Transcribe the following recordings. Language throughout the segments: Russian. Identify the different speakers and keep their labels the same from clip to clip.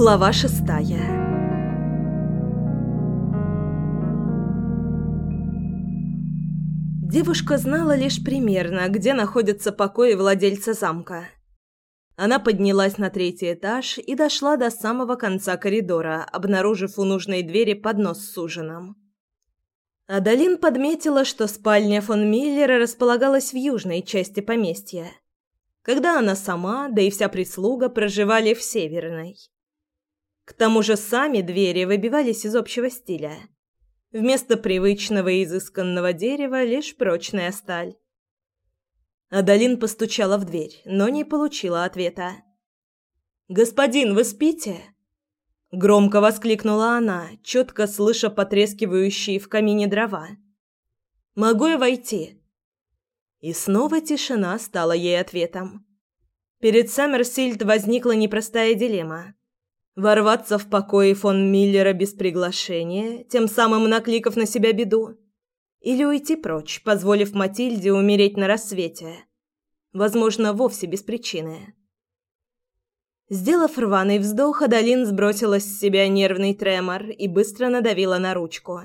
Speaker 1: Глава шестая Девушка знала лишь примерно, где находятся покои владельца замка. Она поднялась на третий этаж и дошла до самого конца коридора, обнаружив у нужной двери поднос с ужином. Адалин подметила, что спальня фон Миллера располагалась в южной части поместья, когда она сама, да и вся прислуга проживали в северной. К тому же сами двери выбивались из общего стиля – Вместо привычного и изысканного дерева лишь прочная сталь. Адалин постучала в дверь, но не получила ответа. «Господин, вы спите?» Громко воскликнула она, четко слыша потрескивающие в камине дрова. «Могу я войти?» И снова тишина стала ей ответом. Перед Саммерсильд возникла непростая дилемма. Ворваться в покои фон Миллера без приглашения, тем самым накликав на себя беду. Или уйти прочь, позволив Матильде умереть на рассвете. Возможно, вовсе без причины. Сделав рваный вздох, Адалин сбросила с себя нервный тремор и быстро надавила на ручку,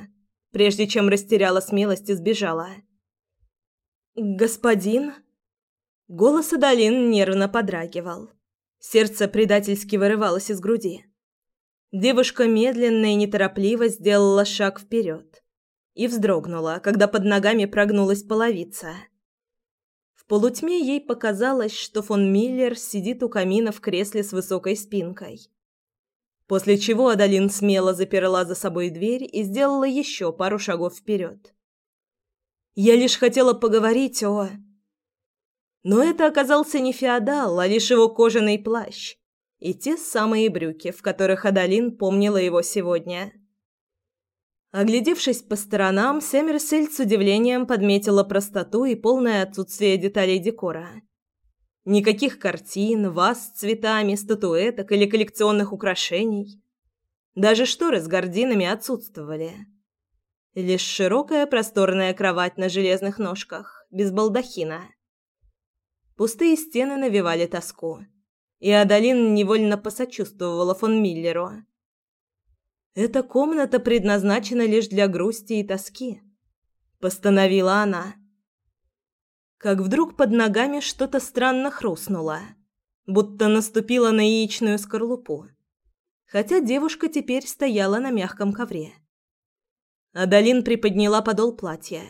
Speaker 1: прежде чем растеряла смелость и сбежала. «Господин?» Голос Адалин нервно подрагивал. Сердце предательски вырывалось из груди. Девушка медленно и неторопливо сделала шаг вперед и вздрогнула, когда под ногами прогнулась половица. В полутьме ей показалось, что фон Миллер сидит у камина в кресле с высокой спинкой. После чего Адалин смело заперла за собой дверь и сделала еще пару шагов вперед. «Я лишь хотела поговорить о...» Но это оказался не феодал, а лишь его кожаный плащ и те самые брюки, в которых Адалин помнила его сегодня. Оглядевшись по сторонам, Семерсельд с удивлением подметила простоту и полное отсутствие деталей декора. Никаких картин, ваз с цветами, статуэток или коллекционных украшений. Даже шторы с гардинами отсутствовали. Лишь широкая просторная кровать на железных ножках, без балдахина – Пустые стены навевали тоску, и Адалин невольно посочувствовала фон Миллеру. «Эта комната предназначена лишь для грусти и тоски», — постановила она. Как вдруг под ногами что-то странно хрустнуло, будто наступила на яичную скорлупу, хотя девушка теперь стояла на мягком ковре. Адалин приподняла подол платья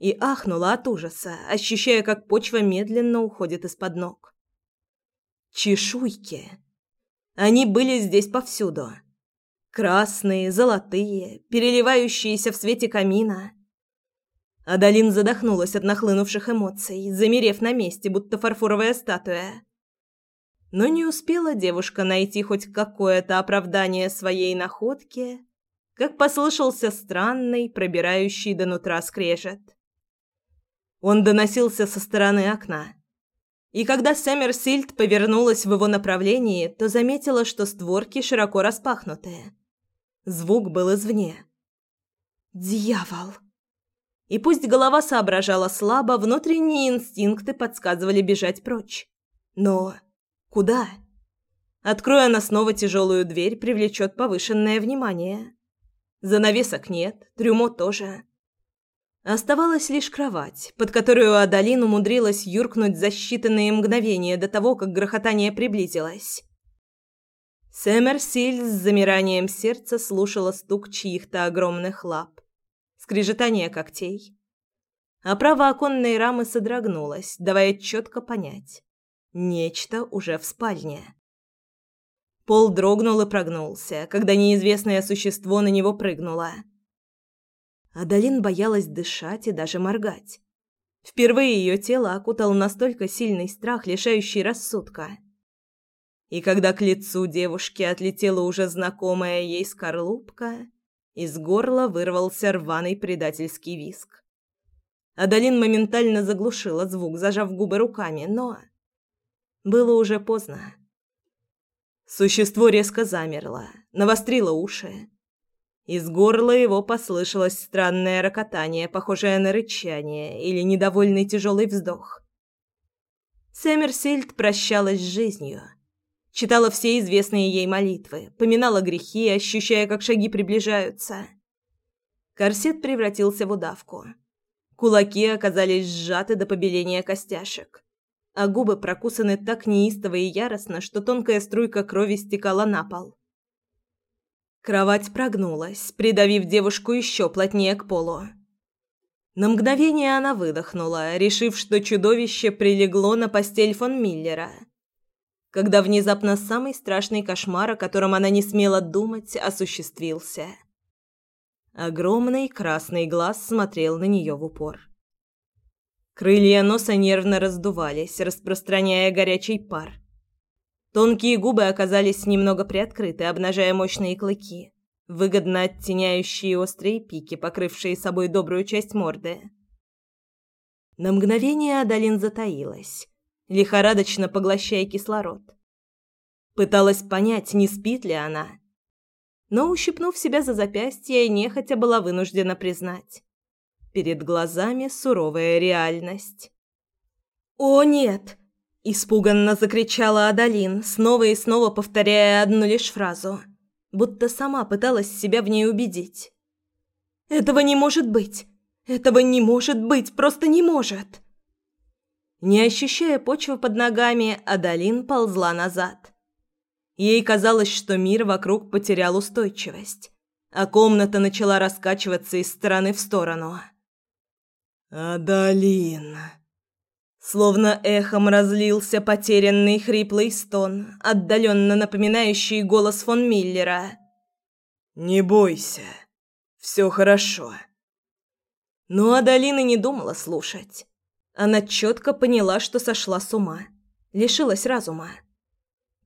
Speaker 1: и ахнула от ужаса, ощущая, как почва медленно уходит из-под ног. Чешуйки. Они были здесь повсюду. Красные, золотые, переливающиеся в свете камина. Адалин задохнулась от нахлынувших эмоций, замерев на месте, будто фарфоровая статуя. Но не успела девушка найти хоть какое-то оправдание своей находке, как послышался странный, пробирающий до нутра скрежет. Он доносился со стороны окна. И когда Сэмерсильд повернулась в его направлении, то заметила, что створки широко распахнуты. Звук был извне. «Дьявол!» И пусть голова соображала слабо, внутренние инстинкты подсказывали бежать прочь. Но куда? Откроя она снова тяжелую дверь, привлечет повышенное внимание. Занавесок нет, трюмо тоже. Оставалась лишь кровать, под которую Адалин умудрилась юркнуть за считанные мгновения до того, как грохотание приблизилось. Сэмерсиль с замиранием сердца слушала стук чьих-то огромных лап, скрежетание когтей. А право оконной рамы содрогнулось, давая четко понять. Нечто уже в спальне. Пол дрогнул и прогнулся, когда неизвестное существо на него прыгнуло – Адалин боялась дышать и даже моргать. Впервые ее тело окутал настолько сильный страх, лишающий рассудка. И когда к лицу девушки отлетела уже знакомая ей скорлупка, из горла вырвался рваный предательский виск. Адалин моментально заглушила звук, зажав губы руками, но... Было уже поздно. Существо резко замерло, навострило уши из горла его послышалось странное рокотание, похожее на рычание или недовольный тяжелый вздох. Сэмерсильд прощалась с жизнью, читала все известные ей молитвы, поминала грехи, ощущая, как шаги приближаются. Корсет превратился в удавку. Кулаки оказались сжаты до побеления костяшек, а губы прокусаны так неистово и яростно, что тонкая струйка крови стекала на пол. Кровать прогнулась, придавив девушку еще плотнее к полу. На мгновение она выдохнула, решив, что чудовище прилегло на постель фон Миллера. Когда внезапно самый страшный кошмар, о котором она не смела думать, осуществился. Огромный красный глаз смотрел на нее в упор. Крылья носа нервно раздувались, распространяя горячий пар. Тонкие губы оказались немного приоткрыты, обнажая мощные клыки выгодно оттеняющие острые пики, покрывшие собой добрую часть морды. На мгновение Адалин затаилась, лихорадочно поглощая кислород. Пыталась понять, не спит ли она. Но, ущипнув себя за запястье, нехотя была вынуждена признать. Перед глазами суровая реальность. «О, нет!» – испуганно закричала Адалин, снова и снова повторяя одну лишь фразу – будто сама пыталась себя в ней убедить. «Этого не может быть! Этого не может быть! Просто не может!» Не ощущая почвы под ногами, Адалин ползла назад. Ей казалось, что мир вокруг потерял устойчивость, а комната начала раскачиваться из стороны в сторону. «Адалин!» Словно эхом разлился потерянный хриплый стон, отдаленно напоминающий голос фон Миллера. «Не бойся, все хорошо». Но Адалина не думала слушать. Она четко поняла, что сошла с ума, лишилась разума.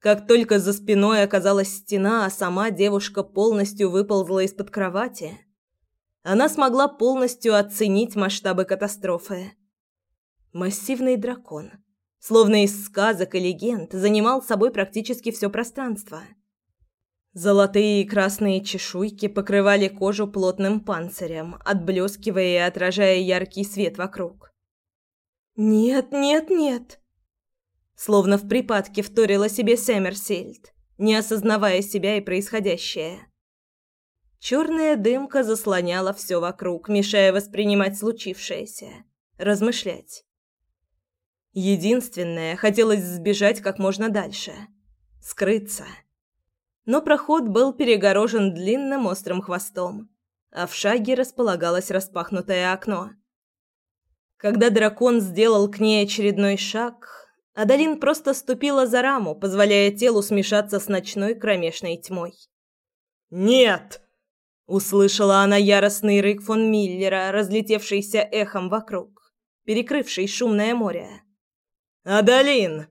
Speaker 1: Как только за спиной оказалась стена, а сама девушка полностью выползла из-под кровати, она смогла полностью оценить масштабы катастрофы. Массивный дракон, словно из сказок и легенд, занимал собой практически все пространство. Золотые и красные чешуйки покрывали кожу плотным панцирем, отблескивая и отражая яркий свет вокруг. «Нет, нет, нет!» Словно в припадке вторила себе Сэмерсильд, не осознавая себя и происходящее. Черная дымка заслоняла все вокруг, мешая воспринимать случившееся, размышлять. Единственное, хотелось сбежать как можно дальше. Скрыться. Но проход был перегорожен длинным острым хвостом, а в шаге располагалось распахнутое окно. Когда дракон сделал к ней очередной шаг, Адалин просто ступила за раму, позволяя телу смешаться с ночной кромешной тьмой. «Нет!» — услышала она яростный рык фон Миллера, разлетевшийся эхом вокруг, перекрывший шумное море. «Адалин!»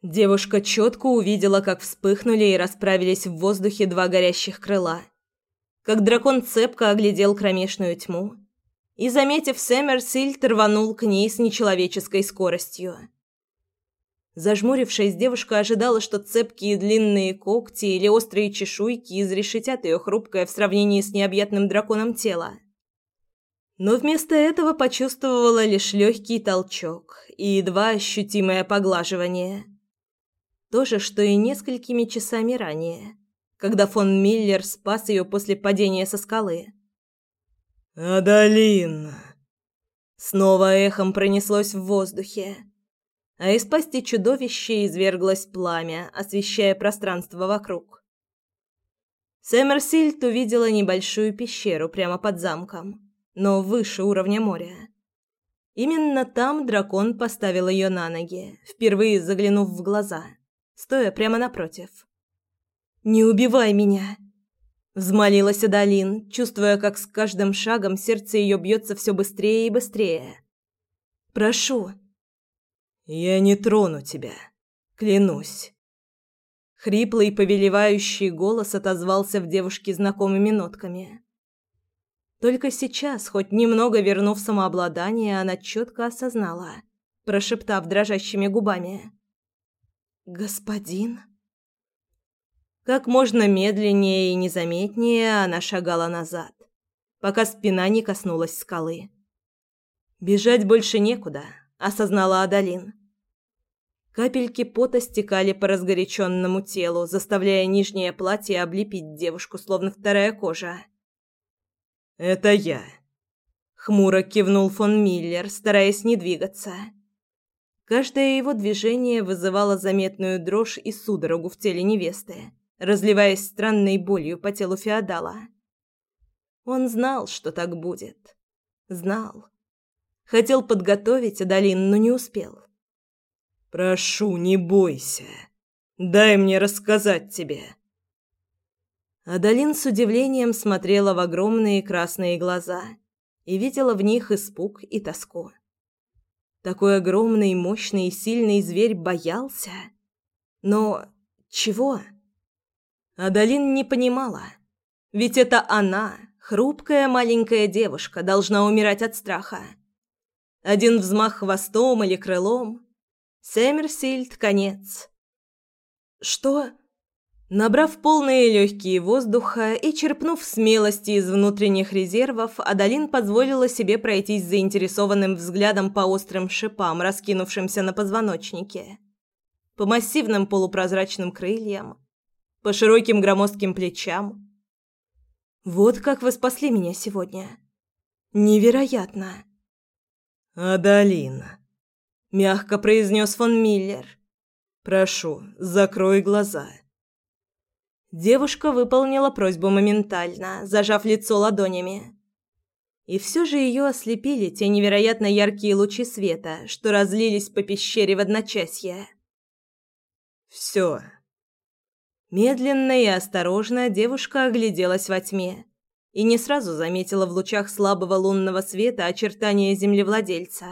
Speaker 1: Девушка четко увидела, как вспыхнули и расправились в воздухе два горящих крыла. Как дракон цепко оглядел кромешную тьму и, заметив Сэмерсильд, рванул к ней с нечеловеческой скоростью. Зажмурившись, девушка ожидала, что цепкие длинные когти или острые чешуйки изрешетят ее хрупкое в сравнении с необъятным драконом тело но вместо этого почувствовала лишь легкий толчок и едва ощутимое поглаживание. То же, что и несколькими часами ранее, когда фон Миллер спас ее после падения со скалы. «Адалин!» Снова эхом пронеслось в воздухе, а из пасти чудовища изверглось пламя, освещая пространство вокруг. Сэмерсильд увидела небольшую пещеру прямо под замком но выше уровня моря. Именно там дракон поставил ее на ноги, впервые заглянув в глаза, стоя прямо напротив. «Не убивай меня!» Взмолилась Адалин, чувствуя, как с каждым шагом сердце ее бьется все быстрее и быстрее. «Прошу!» «Я не трону тебя, клянусь!» Хриплый повелевающий голос отозвался в девушке знакомыми нотками. Только сейчас, хоть немного вернув самообладание, она четко осознала, прошептав дрожащими губами. «Господин?» Как можно медленнее и незаметнее она шагала назад, пока спина не коснулась скалы. «Бежать больше некуда», — осознала Адалин. Капельки пота стекали по разгоряченному телу, заставляя нижнее платье облепить девушку, словно вторая кожа.
Speaker 2: «Это я», — хмуро кивнул фон Миллер, стараясь не двигаться.
Speaker 1: Каждое его движение вызывало заметную дрожь и судорогу в теле невесты, разливаясь странной болью по телу феодала. Он знал, что так будет. Знал. Хотел подготовить Адалин, но не успел.
Speaker 2: «Прошу, не бойся. Дай мне рассказать тебе».
Speaker 1: Адалин с удивлением смотрела в огромные красные глаза и видела в них испуг и тоску. Такой огромный, мощный и сильный зверь боялся. Но чего? Адалин не понимала. Ведь это она, хрупкая маленькая девушка, должна умирать от страха. Один взмах хвостом или крылом. Сэмерсильд, конец. Что? Набрав полные легкие воздуха и черпнув смелости из внутренних резервов, Адалин позволила себе пройтись заинтересованным взглядом по острым шипам, раскинувшимся на позвоночнике, по массивным полупрозрачным крыльям, по широким громоздким плечам. «Вот как вы спасли меня сегодня! Невероятно!»
Speaker 2: «Адалина!» — мягко произнес фон Миллер. «Прошу, закрой глаза».
Speaker 1: Девушка выполнила просьбу моментально, зажав лицо ладонями. И все же ее ослепили те невероятно яркие лучи света, что разлились по пещере в одночасье.
Speaker 2: «Все».
Speaker 1: Медленно и осторожно девушка огляделась во тьме и не сразу заметила в лучах слабого лунного света очертания землевладельца.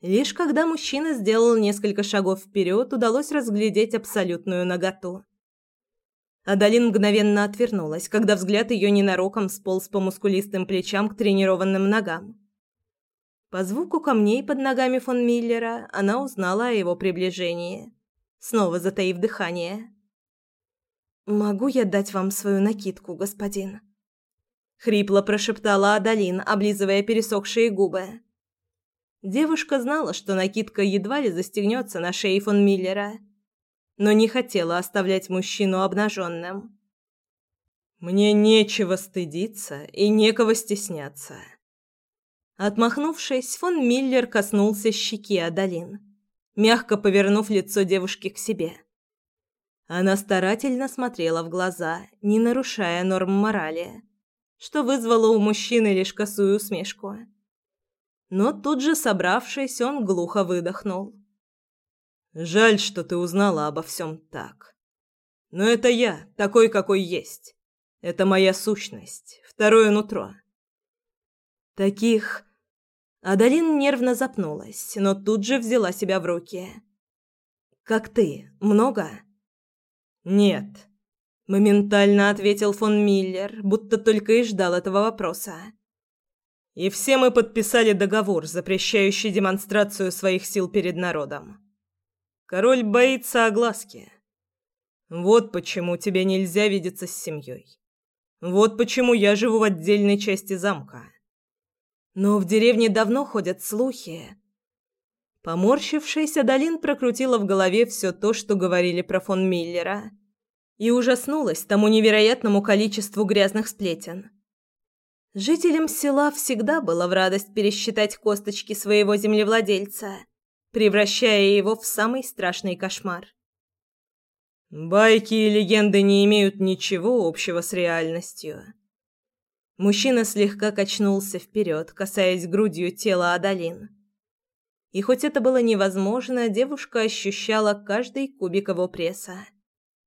Speaker 1: Лишь когда мужчина сделал несколько шагов вперед, удалось разглядеть абсолютную наготу. Адалин мгновенно отвернулась, когда взгляд ее ненароком сполз по мускулистым плечам к тренированным ногам. По звуку камней под ногами фон Миллера она узнала о его приближении, снова затаив дыхание. «Могу я дать вам свою накидку, господин?» Хрипло прошептала Адалин, облизывая пересохшие губы. Девушка знала, что накидка едва ли застегнется на шее фон Миллера, но не хотела оставлять мужчину обнаженным.
Speaker 2: «Мне нечего стыдиться и некого стесняться».
Speaker 1: Отмахнувшись, фон Миллер коснулся щеки Адалин, мягко повернув лицо девушки к себе. Она старательно смотрела в глаза, не нарушая норм морали, что вызвало у мужчины лишь косую усмешку. Но тут же, собравшись, он глухо выдохнул.
Speaker 2: Жаль, что ты узнала обо всем так. Но это я, такой, какой есть. Это моя сущность, второе нутро.
Speaker 1: Таких... Адалин нервно запнулась, но тут же взяла себя в руки. «Как ты? Много?»
Speaker 2: «Нет», — моментально ответил фон Миллер, будто только и ждал этого вопроса. «И все мы подписали договор, запрещающий демонстрацию своих сил перед народом. Король боится огласки. Вот почему тебе нельзя видеться с семьей. Вот почему я живу в отдельной части замка.
Speaker 1: Но в деревне давно ходят слухи. Поморщившись, Адалин прокрутила в голове все то, что говорили про фон Миллера, и ужаснулась тому невероятному количеству грязных сплетен. Жителям села всегда было в радость пересчитать косточки своего землевладельца – превращая его в самый страшный кошмар.
Speaker 2: Байки и легенды не имеют ничего общего с реальностью.
Speaker 1: Мужчина слегка качнулся вперед, касаясь грудью тела Адалин. И хоть это было невозможно, девушка ощущала каждый кубик его пресса,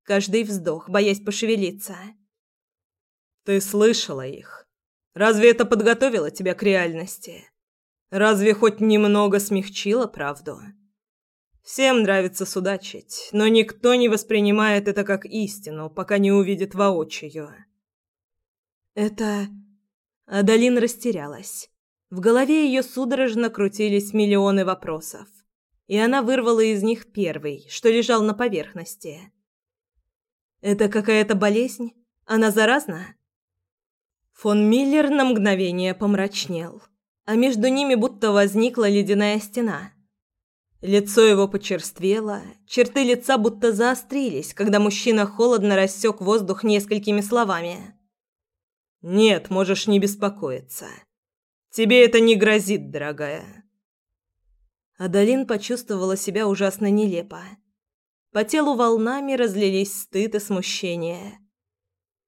Speaker 1: каждый вздох, боясь пошевелиться.
Speaker 2: Ты слышала их? Разве это подготовило тебя к реальности? Разве хоть немного смягчило правду? Всем нравится судачить, но никто не воспринимает это как истину, пока не увидит воочию.
Speaker 1: Это... Адалин растерялась. В голове ее судорожно крутились миллионы вопросов, и она вырвала из них первый, что лежал на поверхности. «Это какая-то болезнь? Она заразна?» Фон Миллер на мгновение помрачнел а между ними будто возникла ледяная стена. Лицо его почерствело, черты лица будто заострились, когда мужчина холодно рассек воздух несколькими словами.
Speaker 2: «Нет, можешь не беспокоиться. Тебе это не грозит, дорогая».
Speaker 1: Адалин почувствовала себя ужасно нелепо. По телу волнами разлились стыд и смущение.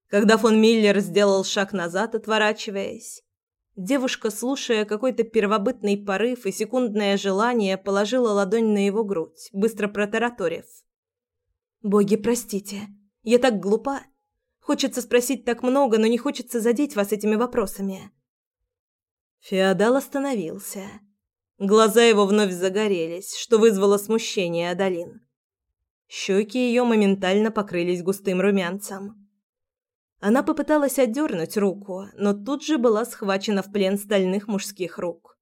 Speaker 1: Когда фон Миллер сделал шаг назад, отворачиваясь, девушка, слушая какой-то первобытный порыв и секундное желание, положила ладонь на его грудь, быстро протараторив. «Боги, простите, я так глупа. Хочется спросить так много, но не хочется задеть вас этими вопросами». Феодал остановился. Глаза его вновь загорелись, что вызвало смущение Адалин. Щеки ее моментально покрылись густым румянцем. Она попыталась отдернуть руку, но тут же была схвачена в плен стальных мужских рук.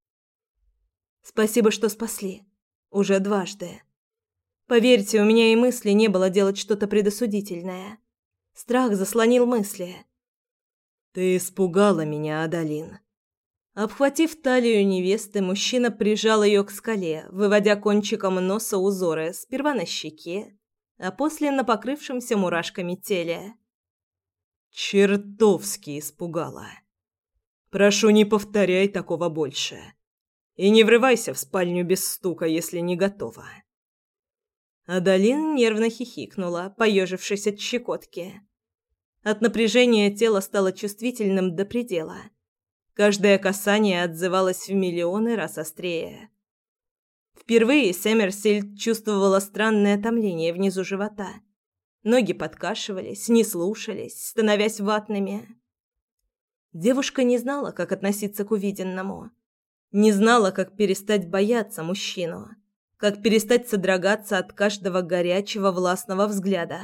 Speaker 1: «Спасибо, что спасли. Уже дважды. Поверьте, у меня и мысли не было делать что-то предосудительное. Страх заслонил мысли».
Speaker 2: «Ты испугала меня, Адалин».
Speaker 1: Обхватив талию невесты, мужчина прижал ее к скале, выводя кончиком носа узоры сперва на щеке, а после на покрывшемся мурашками теле.
Speaker 2: Чертовски испугала. Прошу, не повторяй такого больше. И не врывайся в спальню без стука, если не готова.
Speaker 1: Адалин нервно хихикнула, поежившись от щекотки. От напряжения тело стало чувствительным до предела. Каждое касание отзывалось в миллионы раз острее. Впервые Сэмерсильд чувствовала странное томление внизу живота. Ноги подкашивались, не слушались, становясь ватными. Девушка не знала, как относиться к увиденному. Не знала, как перестать бояться мужчину, как перестать содрогаться от каждого горячего властного взгляда.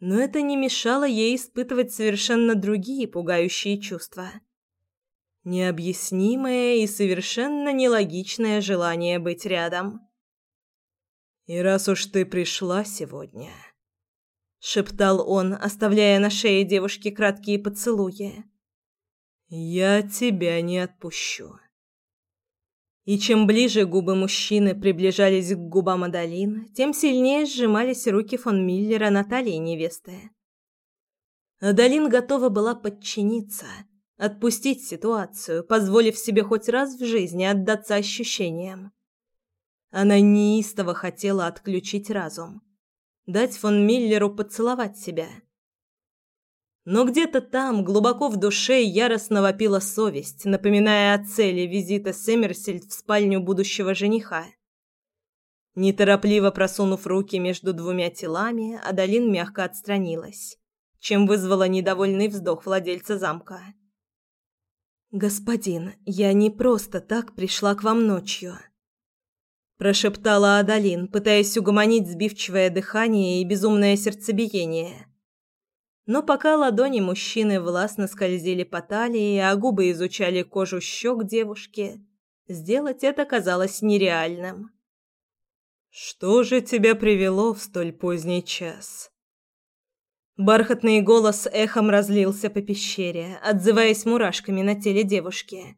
Speaker 1: Но это не мешало ей испытывать совершенно другие пугающие чувства – Необъяснимое и совершенно нелогичное желание быть рядом.
Speaker 2: «И раз уж ты пришла сегодня...»
Speaker 1: — шептал он, оставляя на шее девушки краткие поцелуи.
Speaker 2: «Я тебя не отпущу».
Speaker 1: И чем ближе губы мужчины приближались к губам Адалин, тем сильнее сжимались руки фон Миллера на талии невесты. Адалин готова была подчиниться — Отпустить ситуацию, позволив себе хоть раз в жизни отдаться ощущениям. Она неистово хотела отключить разум. Дать фон Миллеру поцеловать себя. Но где-то там, глубоко в душе, яростно вопила совесть, напоминая о цели визита Сэмерсельд в спальню будущего жениха. Неторопливо просунув руки между двумя телами, Адалин мягко отстранилась, чем вызвала недовольный вздох владельца замка. «Господин, я не просто так пришла к вам ночью», – прошептала Адалин, пытаясь угомонить сбивчивое дыхание и безумное сердцебиение. Но пока ладони мужчины властно скользили по талии, а губы изучали кожу щек девушки, сделать это казалось нереальным.
Speaker 2: «Что же тебя привело в столь поздний час?»
Speaker 1: Бархатный голос эхом разлился по пещере, отзываясь мурашками на теле девушки.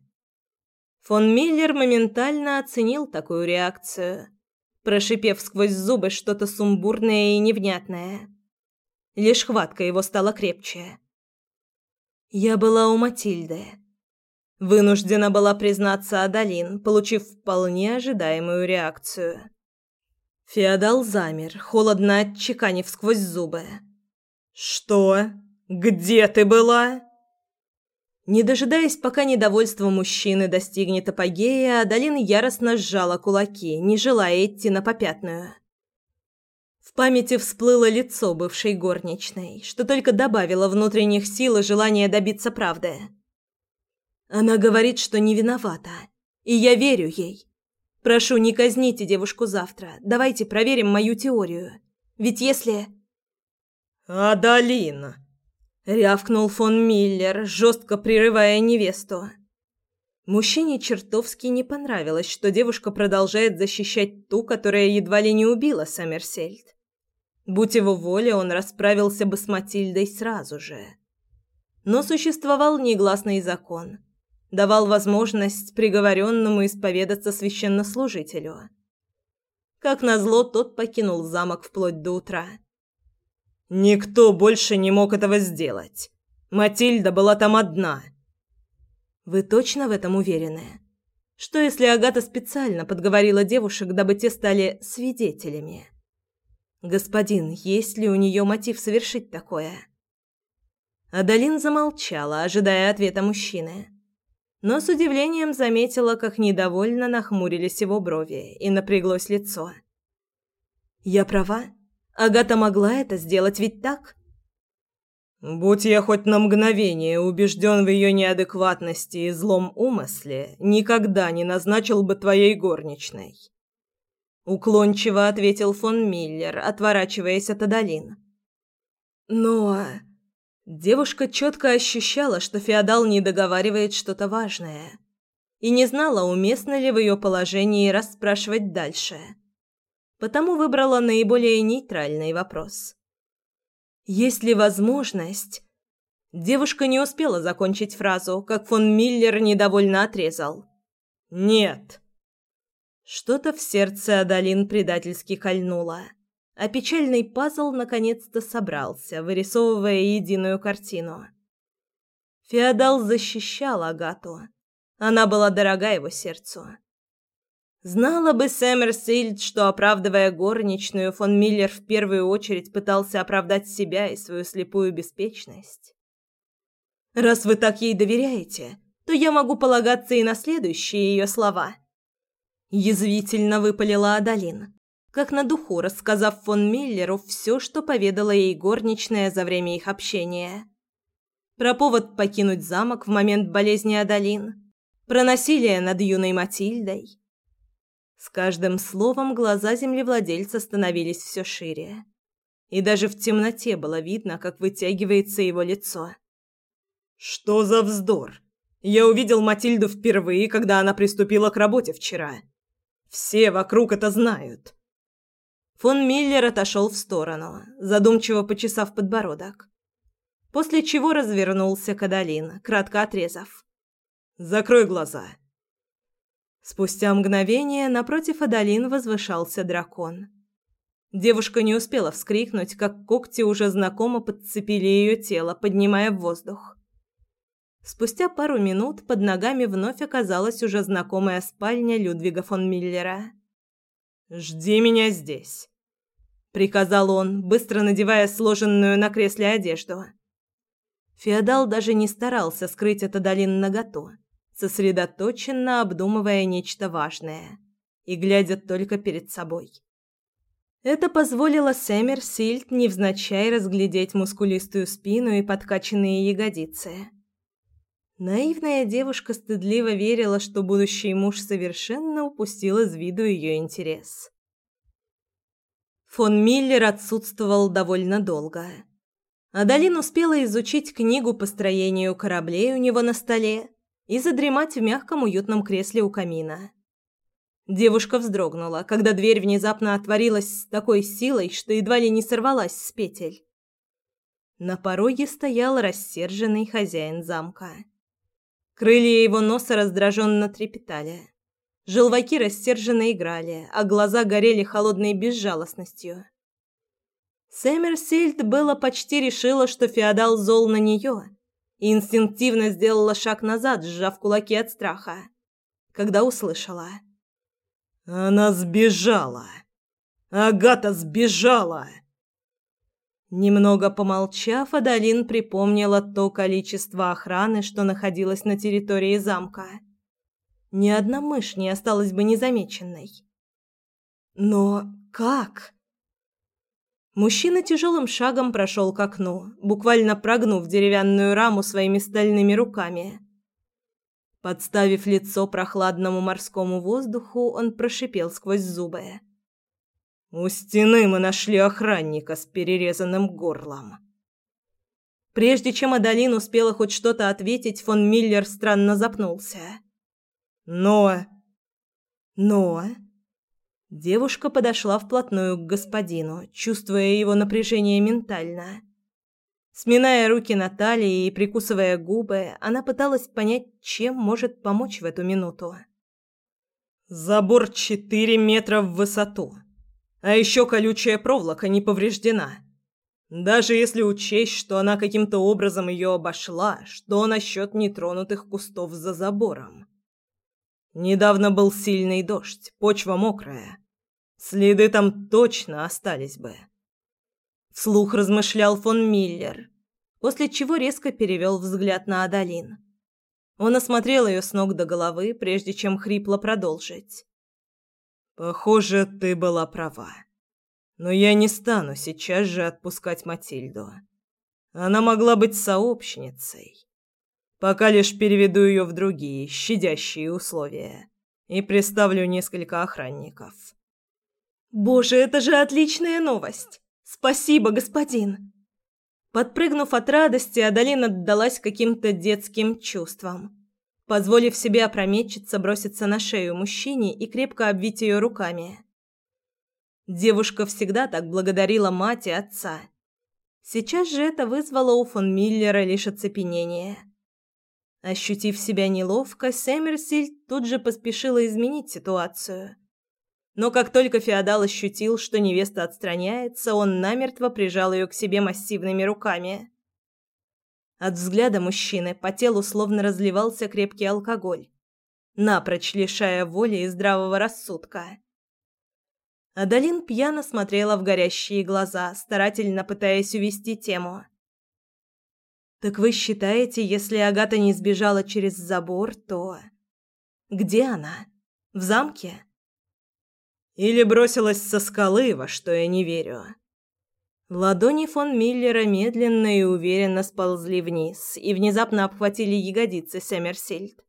Speaker 1: Фон Миллер моментально оценил такую реакцию, прошипев сквозь зубы что-то сумбурное и невнятное. Лишь хватка его стала крепче. Я была у Матильды. Вынуждена была признаться Адалин, получив вполне ожидаемую реакцию. Феодал замер, холодно отчеканив сквозь зубы.
Speaker 2: «Что? Где ты была?»
Speaker 1: Не дожидаясь, пока недовольство мужчины достигнет апогея, Адалин яростно сжала кулаки, не желая идти на попятную. В памяти всплыло лицо бывшей горничной, что только добавило внутренних сил и желания добиться правды. Она говорит, что не виновата, и я верю ей. Прошу, не казните девушку завтра. Давайте проверим мою теорию. Ведь если...
Speaker 2: «Адалин!»
Speaker 1: — рявкнул фон Миллер, жестко прерывая невесту. Мужчине чертовски не понравилось, что девушка продолжает защищать ту, которая едва ли не убила Саммерсельд. Будь его воля, он расправился бы с Матильдой сразу же. Но существовал негласный закон. Давал возможность приговоренному исповедаться священнослужителю. Как назло, тот покинул замок вплоть до утра.
Speaker 2: Никто больше не мог этого сделать. Матильда была там одна.
Speaker 1: Вы точно в этом уверены? Что если Агата специально подговорила девушек, дабы те стали свидетелями? Господин, есть ли у нее мотив совершить такое? Адалин замолчала, ожидая ответа мужчины. Но с удивлением заметила, как недовольно нахмурились его брови и напряглось лицо. «Я права? Агата могла это сделать ведь так?»
Speaker 2: Будь я хоть на мгновение убежден в ее неадекватности и злом умысле, никогда не назначил бы твоей горничной.
Speaker 1: Уклончиво ответил фон Миллер, отворачиваясь от Адалин. Но девушка четко ощущала, что феодал не договаривает что-то важное, и не знала, уместно ли в ее положении расспрашивать дальше. Потому выбрала наиболее нейтральный вопрос. Есть ли возможность? Девушка не успела закончить фразу, как фон Миллер недовольно отрезал. Нет. Что-то в сердце Адалин предательски кольнуло, а печальный пазл наконец-то собрался, вырисовывая единую картину. Феодал защищал Агату. Она была дорога его сердцу. Знала бы Сэмерсильд, что, оправдывая горничную, фон Миллер в первую очередь пытался оправдать себя и свою слепую беспечность. «Раз вы так ей доверяете, то я могу полагаться и на следующие ее слова». Язвительно выпалила Адалин, как на духу рассказав фон Миллеру все, что поведала ей горничная за время их общения. Про повод покинуть замок в момент болезни Адалин, про насилие над юной Матильдой, с каждым словом глаза землевладельца становились все шире. И даже в темноте было видно, как вытягивается его лицо.
Speaker 2: «Что за вздор? Я увидел Матильду впервые, когда она приступила к работе вчера. Все вокруг это знают».
Speaker 1: Фон Миллер отошел в сторону, задумчиво почесав подбородок. После чего развернулся к Адалин, кратко отрезав.
Speaker 2: «Закрой глаза».
Speaker 1: Спустя мгновение напротив Адалин возвышался дракон. Девушка не успела вскрикнуть, как когти уже знакомо подцепили ее тело, поднимая в воздух. Спустя пару минут под ногами вновь оказалась уже знакомая спальня Людвига фон Миллера.
Speaker 2: «Жди меня здесь», — приказал он, быстро надевая сложенную на кресле одежду.
Speaker 1: Феодал даже не старался скрыть от Адалин наготу сосредоточенно обдумывая нечто важное и глядя только перед собой. Это позволило Сэмер Сильд невзначай разглядеть мускулистую спину и подкачанные ягодицы. Наивная девушка стыдливо верила, что будущий муж совершенно упустил из виду ее интерес. Фон Миллер отсутствовал довольно долго. Адалин успела изучить книгу по строению кораблей у него на столе и задремать в мягком уютном кресле у камина. Девушка вздрогнула, когда дверь внезапно отворилась с такой силой, что едва ли не сорвалась с петель. На пороге стоял рассерженный хозяин замка. Крылья его носа раздраженно трепетали. Желваки рассерженно играли, а глаза горели холодной безжалостностью. Сэмерсильд было почти решила, что феодал зол на нее, и инстинктивно сделала шаг назад, сжав кулаки от страха, когда услышала.
Speaker 2: «Она сбежала! Агата сбежала!»
Speaker 1: Немного помолчав, Адалин припомнила то количество охраны, что находилось на территории замка. Ни одна мышь не осталась бы незамеченной. Но как? Мужчина тяжелым шагом прошел к окну, буквально прогнув деревянную раму своими стальными руками. Подставив лицо прохладному морскому воздуху, он прошипел сквозь зубы.
Speaker 2: «У стены мы нашли охранника с перерезанным горлом».
Speaker 1: Прежде чем Адалин успела хоть что-то ответить, фон Миллер странно запнулся.
Speaker 2: «Но...»
Speaker 1: «Но...» Девушка подошла вплотную к господину, чувствуя его напряжение ментально. Сминая руки на талии и прикусывая губы, она пыталась понять, чем может помочь в эту минуту.
Speaker 2: «Забор четыре метра в высоту. А еще колючая проволока не повреждена. Даже если учесть, что она каким-то образом ее обошла, что насчет нетронутых кустов за забором? Недавно был сильный дождь, почва мокрая. Следы там точно остались бы. Вслух размышлял фон Миллер, после чего резко перевел взгляд на Адалин. Он осмотрел ее с ног до головы, прежде чем хрипло продолжить. «Похоже, ты была права. Но я не стану сейчас же отпускать Матильду. Она могла быть сообщницей. Пока лишь переведу ее в другие, щадящие условия, и приставлю несколько охранников.
Speaker 1: Боже, это же отличная новость. Спасибо, господин. Подпрыгнув от радости, Адалин отдалась каким-то детским чувствам, позволив себе опрометчица броситься на шею мужчине и крепко обвить ее руками. Девушка всегда так благодарила мать и отца. Сейчас же это вызвало у фон Миллера лишь оцепенение. Ощутив себя неловко, Сэмерсиль тут же поспешила изменить ситуацию. Но как только феодал ощутил, что невеста отстраняется, он намертво прижал ее к себе массивными руками. От взгляда мужчины по телу словно разливался крепкий алкоголь, напрочь лишая воли и здравого рассудка. Адалин пьяно смотрела в горящие глаза, старательно пытаясь увести тему. «Так вы считаете, если Агата не сбежала через забор, то...» «Где она? В замке?»
Speaker 2: «Или бросилась со скалы, во что я не верю».
Speaker 1: Ладони фон Миллера медленно и уверенно сползли вниз и внезапно обхватили ягодицы Сэмерсельд.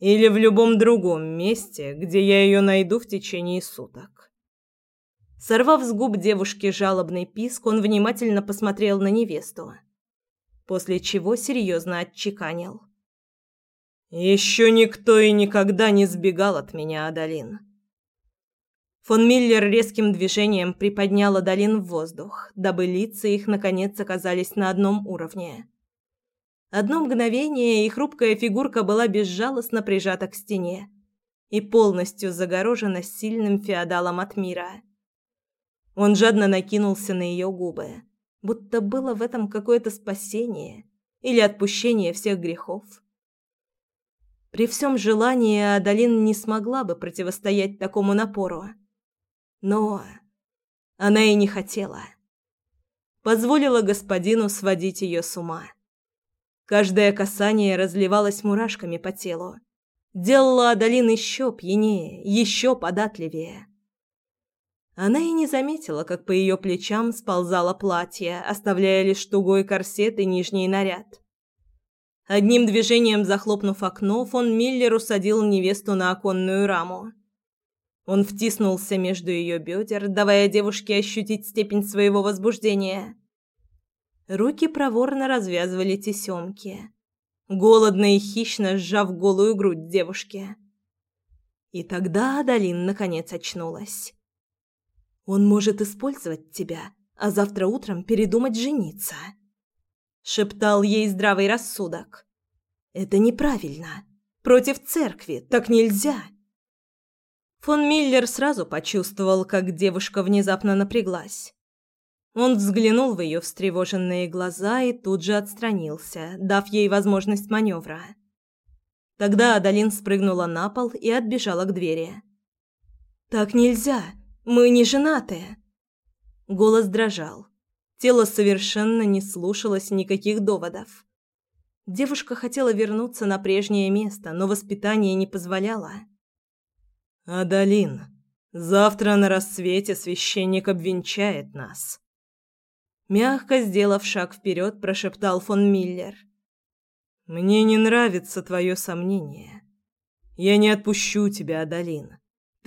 Speaker 2: Или в любом другом месте, где я ее найду в течение суток.
Speaker 1: Сорвав с губ девушки жалобный писк, он внимательно посмотрел на невесту, после чего серьезно отчеканил.
Speaker 2: «Еще никто и никогда не сбегал от меня, Адалин».
Speaker 1: Фон Миллер резким движением приподнял Адалин в воздух, дабы лица их наконец оказались на одном уровне. Одно мгновение, и хрупкая фигурка была безжалостно прижата к стене и полностью загорожена сильным феодалом от мира. Он жадно накинулся на ее губы, будто было в этом какое-то спасение или отпущение всех грехов. При всем желании Адалин не смогла бы противостоять такому напору. Но она и не хотела. Позволила господину сводить ее с ума. Каждое касание разливалось мурашками по телу. Делало Адалин еще пьянее, еще податливее. Она и не заметила, как по ее плечам сползало платье, оставляя лишь тугой корсет и нижний наряд. Одним движением захлопнув окно, фон Миллер усадил невесту на оконную раму. Он втиснулся между ее бедер, давая девушке ощутить степень своего возбуждения. Руки проворно развязывали тесемки, голодно и хищно сжав голую грудь девушки. И тогда Адалин наконец очнулась. «Он может использовать тебя, а завтра утром передумать жениться», — шептал ей здравый рассудок. «Это неправильно. Против церкви. Так нельзя». Фон Миллер сразу почувствовал, как девушка внезапно напряглась. Он взглянул в ее встревоженные глаза и тут же отстранился, дав ей возможность маневра. Тогда Адалин спрыгнула на пол и отбежала к двери. «Так нельзя! Мы не женаты!» Голос дрожал. Тело совершенно не слушалось никаких доводов. Девушка хотела вернуться на прежнее место, но воспитание не позволяло.
Speaker 2: «Адалин, завтра на рассвете священник обвенчает нас».
Speaker 1: Мягко сделав шаг вперед, прошептал фон Миллер.
Speaker 2: «Мне не нравится твое сомнение. Я не отпущу тебя, Адалин.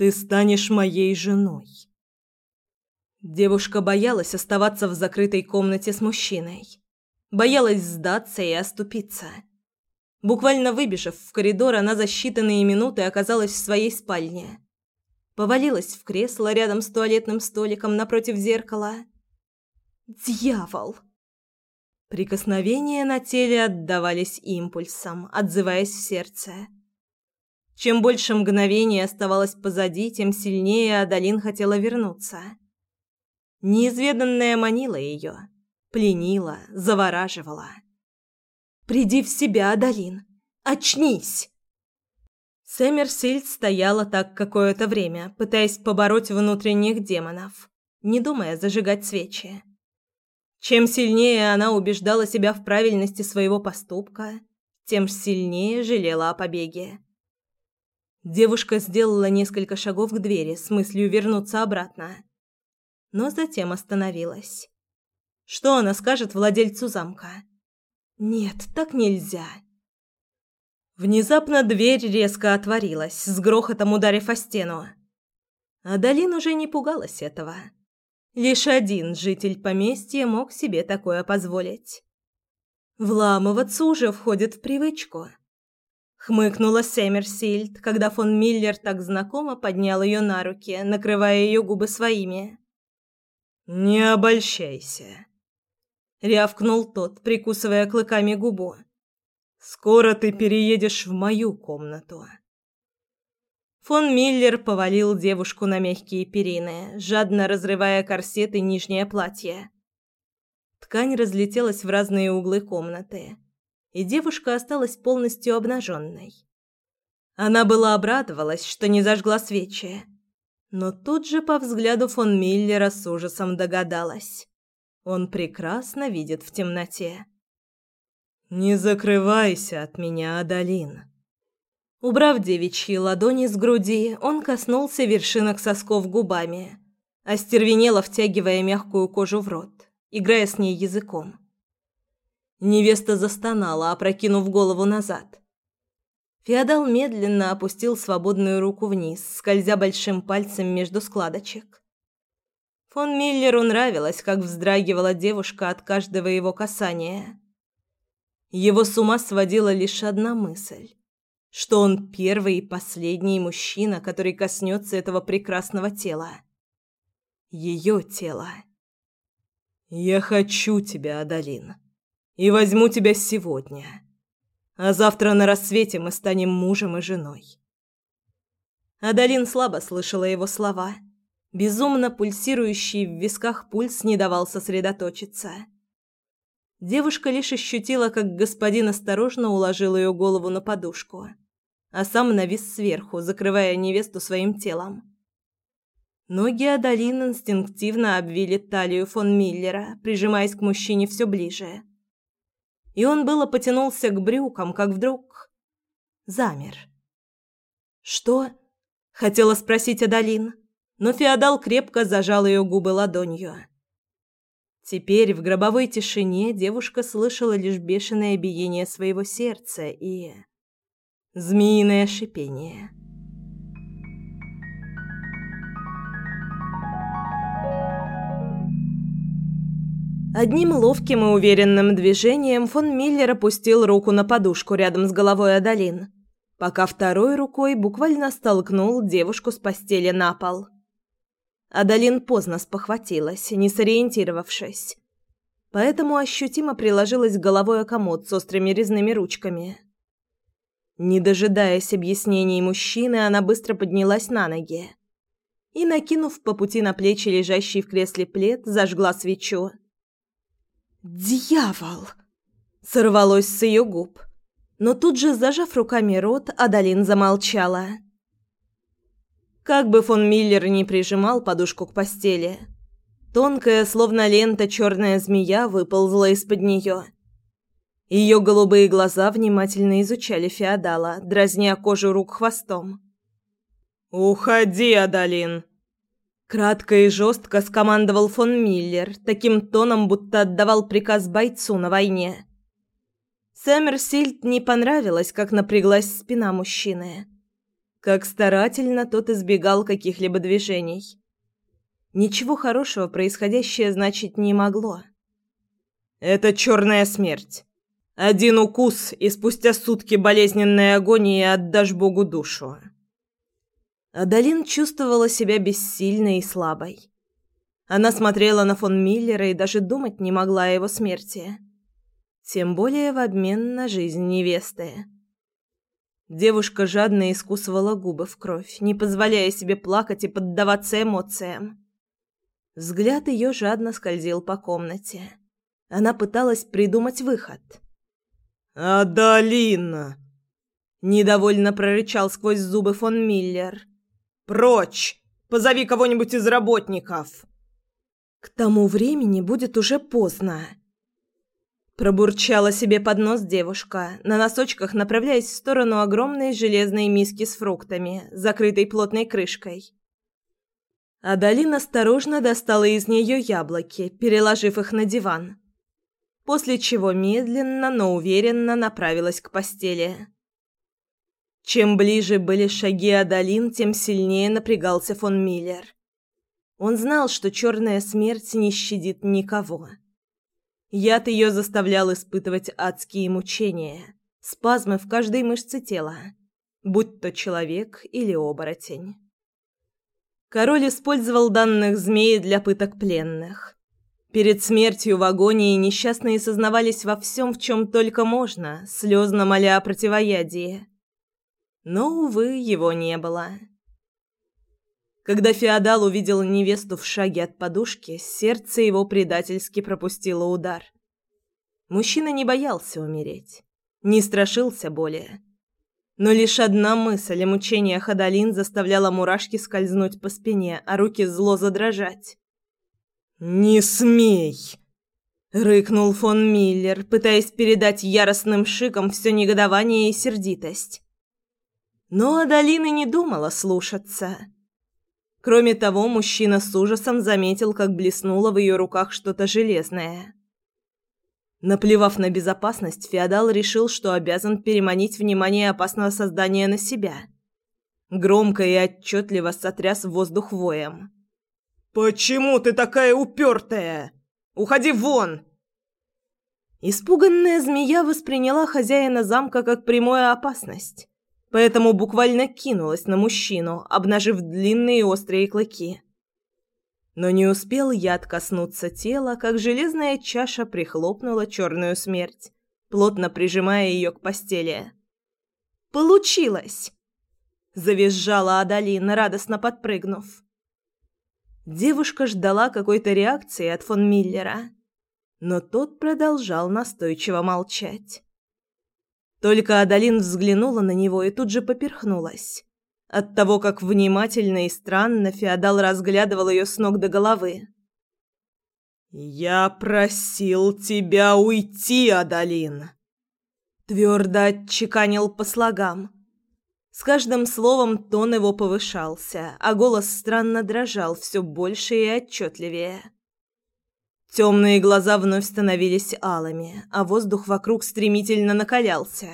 Speaker 2: Ты станешь моей женой».
Speaker 1: Девушка боялась оставаться в закрытой комнате с мужчиной. Боялась сдаться и оступиться. Буквально выбежав в коридор, она за считанные минуты оказалась в своей спальне. Повалилась в кресло рядом с туалетным столиком напротив зеркала Дьявол! Прикосновения на теле отдавались импульсом, отзываясь в сердце. Чем больше мгновений оставалось позади, тем сильнее Адалин хотела вернуться. Неизведанное манило ее, пленило, завораживало. «Приди в себя, Адалин! Очнись!» Сэмерсильд стояла так какое-то время, пытаясь побороть внутренних демонов, не думая зажигать свечи. Чем сильнее она убеждала себя в правильности своего поступка, тем сильнее жалела о побеге. Девушка сделала несколько шагов к двери с мыслью вернуться обратно, но затем остановилась. Что она скажет владельцу замка? Нет, так нельзя. Внезапно дверь резко отворилась, с грохотом ударив о стену. Адалин уже не пугалась этого. Лишь один житель поместья мог себе такое позволить. Вламываться уже входит в привычку. Хмыкнула Сэмерсильд, когда фон Миллер так знакомо поднял ее на руки, накрывая ее губы своими. «Не обольщайся», — рявкнул тот, прикусывая клыками губу. Скоро ты переедешь в мою комнату. Фон Миллер повалил девушку на мягкие перины, жадно разрывая корсет и нижнее платье. Ткань разлетелась в разные углы комнаты, и девушка осталась полностью обнаженной. Она была обрадовалась, что не зажгла свечи, но тут же по взгляду фон Миллера с ужасом догадалась. Он прекрасно видит в темноте. «Не закрывайся от меня, Адалин!» Убрав девичьи ладони с груди, он коснулся вершинок сосков губами, остервенело втягивая мягкую кожу в рот, играя с ней языком. Невеста застонала, опрокинув голову назад. Феодал медленно опустил свободную руку вниз, скользя большим пальцем между складочек. Фон Миллеру нравилось, как вздрагивала девушка от каждого его касания. Его с ума сводила лишь одна мысль, что он первый и последний мужчина, который коснется этого прекрасного тела. Ее тела. «Я хочу тебя, Адалин, и возьму тебя сегодня, а завтра на рассвете мы станем мужем и женой». Адалин слабо слышала его слова. Безумно пульсирующий в висках пульс не давал сосредоточиться. Девушка лишь ощутила, как господин осторожно уложил ее голову на подушку, а сам навис сверху, закрывая невесту своим телом. Ноги Адалин инстинктивно обвили талию фон Миллера, прижимаясь к мужчине все ближе. И он было потянулся к брюкам, как вдруг замер. «Что?» — хотела спросить Адалин, но феодал крепко зажал ее губы ладонью. Теперь в гробовой тишине девушка слышала лишь бешеное биение своего сердца и змеиное шипение. Одним ловким и уверенным движением фон Миллер опустил руку на подушку рядом с головой Адалин, пока второй рукой буквально столкнул девушку с постели на пол. Адалин поздно спохватилась, не сориентировавшись. Поэтому ощутимо приложилась головой о комод с острыми резными ручками. Не дожидаясь объяснений мужчины, она быстро поднялась на ноги и, накинув по пути на плечи лежащий в кресле плед, зажгла свечу. «Дьявол!» — сорвалось с ее губ. Но тут же, зажав руками рот, Адалин замолчала. Как бы фон Миллер не прижимал подушку к постели, тонкая, словно лента, черная змея выползла из-под нее. Ее голубые глаза внимательно изучали феодала, дразня кожу рук хвостом. «Уходи, Адалин!» Кратко и жестко скомандовал фон Миллер, таким тоном, будто отдавал приказ бойцу на войне. Сэмерсильд не понравилось, как напряглась спина мужчины как старательно тот избегал каких-либо движений. Ничего хорошего происходящее значить не могло. «Это черная смерть. Один укус, и спустя сутки болезненной агонии отдашь Богу душу». Адалин чувствовала себя бессильной и слабой. Она смотрела на фон Миллера и даже думать не могла о его смерти. Тем более в обмен на жизнь невесты. Девушка жадно искусывала губы в кровь, не позволяя себе плакать и поддаваться эмоциям. Взгляд ее жадно скользил по комнате. Она пыталась придумать выход.
Speaker 2: «Адалина!»
Speaker 1: Недовольно прорычал сквозь зубы фон Миллер.
Speaker 2: «Прочь! Позови кого-нибудь из работников!»
Speaker 1: «К тому времени будет уже поздно!» Пробурчала себе под нос девушка, на носочках направляясь в сторону огромной железной миски с фруктами, закрытой плотной крышкой. Адалин осторожно достала из нее яблоки, переложив их на диван. После чего медленно, но уверенно направилась к постели. Чем ближе были шаги Адалин, тем сильнее напрягался фон Миллер. Он знал, что черная смерть не щадит никого. Яд ее заставлял испытывать адские мучения, спазмы в каждой мышце тела, будь то человек или оборотень. Король использовал данных змей для пыток пленных. Перед смертью в агонии несчастные сознавались во всем, в чем только можно, слезно моля о противоядии. Но, увы, его не было. Когда феодал увидел невесту в шаге от подушки, сердце его предательски пропустило удар. Мужчина не боялся умереть, не страшился боли. Но лишь одна мысль о мучениях Адалин заставляла мурашки скользнуть по спине, а руки зло задрожать.
Speaker 2: «Не смей!»
Speaker 1: — рыкнул фон Миллер, пытаясь передать яростным шиком все негодование и сердитость. Но Адалина не думала слушаться. Кроме того, мужчина с ужасом заметил, как блеснуло в ее руках что-то железное. Наплевав на безопасность, феодал решил, что обязан переманить внимание опасного создания на себя. Громко и отчетливо сотряс воздух воем.
Speaker 2: «Почему ты такая упертая? Уходи вон!»
Speaker 1: Испуганная змея восприняла хозяина замка как прямую опасность поэтому буквально кинулась на мужчину, обнажив длинные острые клыки. Но не успел яд коснуться тела, как железная чаша прихлопнула черную смерть, плотно прижимая ее к постели. «Получилось!» – завизжала Адалина, радостно подпрыгнув. Девушка ждала какой-то реакции от фон Миллера, но тот продолжал настойчиво молчать. Только Адалин взглянула на него и тут же поперхнулась. От того, как внимательно и странно феодал разглядывал ее с ног до головы.
Speaker 2: «Я просил тебя уйти, Адалин!»
Speaker 1: Твердо отчеканил по слогам. С каждым словом тон его повышался, а голос странно дрожал все больше и отчетливее. Темные глаза вновь становились алыми, а воздух вокруг стремительно накалялся.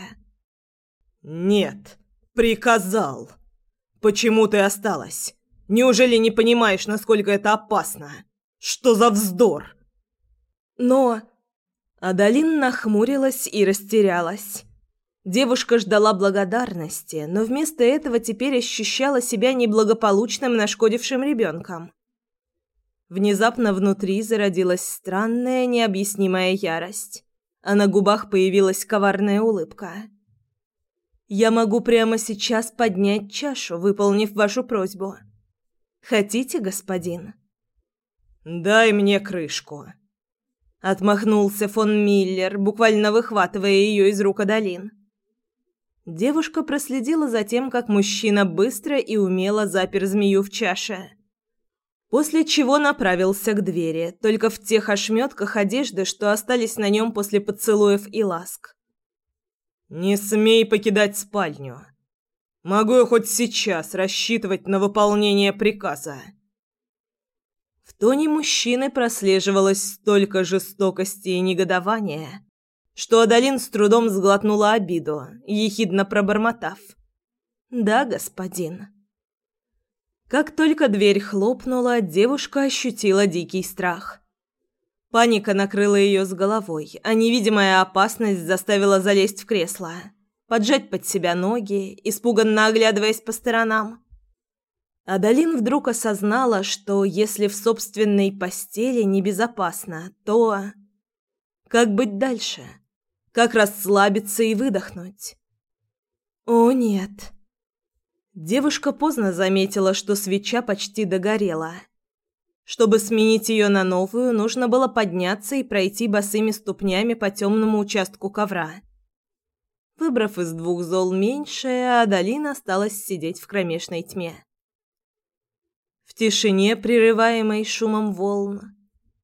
Speaker 2: «Нет, приказал. Почему ты осталась? Неужели не понимаешь, насколько это опасно? Что за вздор?»
Speaker 1: «Но...» Адалин нахмурилась и растерялась. Девушка ждала благодарности, но вместо этого теперь ощущала себя неблагополучным нашкодившим ребенком. Внезапно внутри зародилась странная, необъяснимая ярость, а на губах появилась коварная улыбка. «Я могу прямо сейчас поднять чашу, выполнив вашу просьбу. Хотите, господин?»
Speaker 2: «Дай мне крышку», — отмахнулся фон Миллер, буквально выхватывая ее из рук Адалин.
Speaker 1: Девушка проследила за тем, как мужчина быстро и умело запер змею в чаше после чего направился к двери, только в тех ошметках одежды, что остались на нем после поцелуев и ласк.
Speaker 2: «Не смей покидать спальню. Могу я хоть сейчас рассчитывать на выполнение приказа?»
Speaker 1: В тоне мужчины прослеживалось столько жестокости и негодования, что Адалин с трудом сглотнула обиду, ехидно пробормотав. «Да, господин». Как только дверь хлопнула, девушка ощутила дикий страх. Паника накрыла ее с головой, а невидимая опасность заставила залезть в кресло, поджать под себя ноги, испуганно оглядываясь по сторонам. Адалин вдруг осознала, что если в собственной постели небезопасно, то... Как быть дальше? Как расслабиться и выдохнуть? «О, нет». Девушка поздно заметила, что свеча почти догорела. Чтобы сменить ее на новую, нужно было подняться и пройти босыми ступнями по темному участку ковра. Выбрав из двух зол меньшее, Адалин осталась сидеть в кромешной тьме. В тишине, прерываемой шумом волн,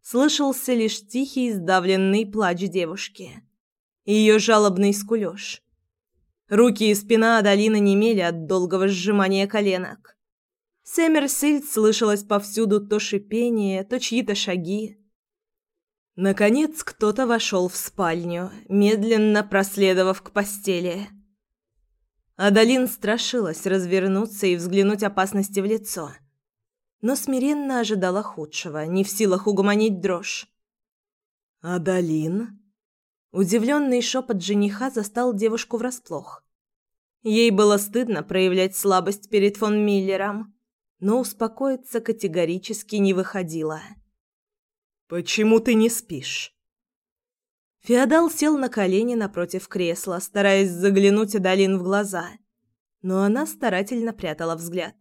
Speaker 1: слышался лишь тихий сдавленный плач девушки. Ее жалобный скулёж. Руки и спина Адалины немели от долгого сжимания коленок. Сэмерсильд слышалось повсюду то шипение, то чьи-то шаги. Наконец кто-то вошел в спальню, медленно проследовав к постели. Адалин страшилась развернуться и взглянуть опасности в лицо – но смиренно ожидала худшего, не в силах угомонить дрожь. «Адалин?» Удивленный шепот жениха застал девушку врасплох. Ей было стыдно проявлять слабость перед фон Миллером, но успокоиться категорически не выходило. «Почему ты не спишь?» Феодал сел на колени напротив кресла, стараясь заглянуть Адалин в глаза, но она старательно прятала взгляд.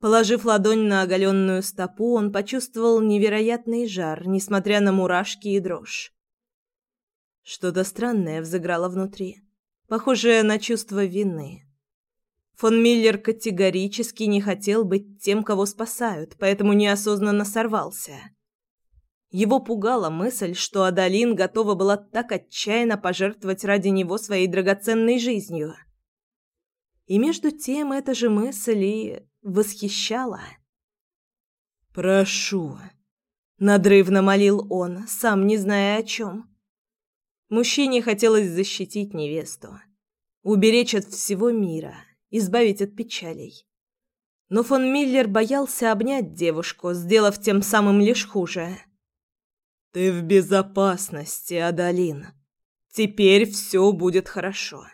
Speaker 1: Положив ладонь на оголенную стопу, он почувствовал невероятный жар, несмотря на мурашки и дрожь. Что-то странное взыграло внутри, похожее на чувство вины. Фон Миллер категорически не хотел быть тем, кого спасают, поэтому неосознанно сорвался. Его пугала мысль, что Адалин готова была так отчаянно пожертвовать ради него своей драгоценной жизнью. И между тем эта же мысль и восхищала. «Прошу», — надрывно молил он, сам не зная о чем. Мужчине хотелось защитить невесту, уберечь от всего мира, избавить от печалей. Но фон Миллер боялся обнять девушку, сделав тем самым лишь хуже. «Ты в безопасности, Адалин. Теперь все будет хорошо.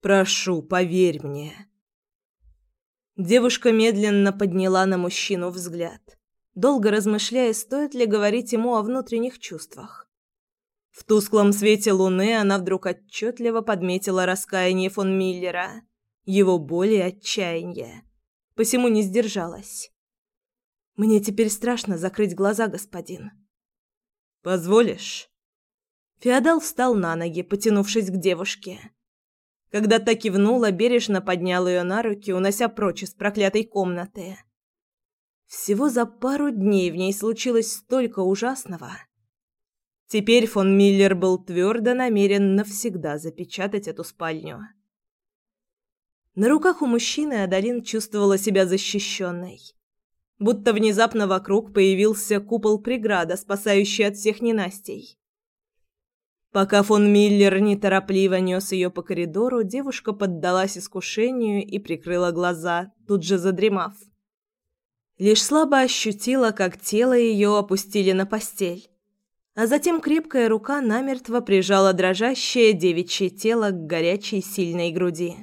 Speaker 1: Прошу, поверь мне». Девушка медленно подняла на мужчину взгляд, долго размышляя, стоит ли говорить ему о внутренних чувствах. В тусклом свете луны она вдруг отчетливо подметила раскаяние фон Миллера, его боль и отчаяние. Посему не сдержалась. «Мне теперь страшно закрыть глаза, господин». «Позволишь?» Феодал встал на ноги, потянувшись к девушке. Когда та кивнула, бережно поднял ее на руки, унося прочь из проклятой комнаты. Всего за пару дней в ней случилось столько ужасного. Теперь фон Миллер был твердо намерен навсегда запечатать эту спальню. На руках у мужчины Адалин чувствовала себя защищенной. Будто внезапно вокруг появился купол-преграда, спасающий от всех ненастей. Пока фон Миллер неторопливо нес ее по коридору, девушка поддалась искушению и прикрыла глаза, тут же задремав. Лишь слабо ощутила, как тело ее опустили на постель, а затем крепкая рука намертво прижала дрожащее девичье тело к горячей сильной груди.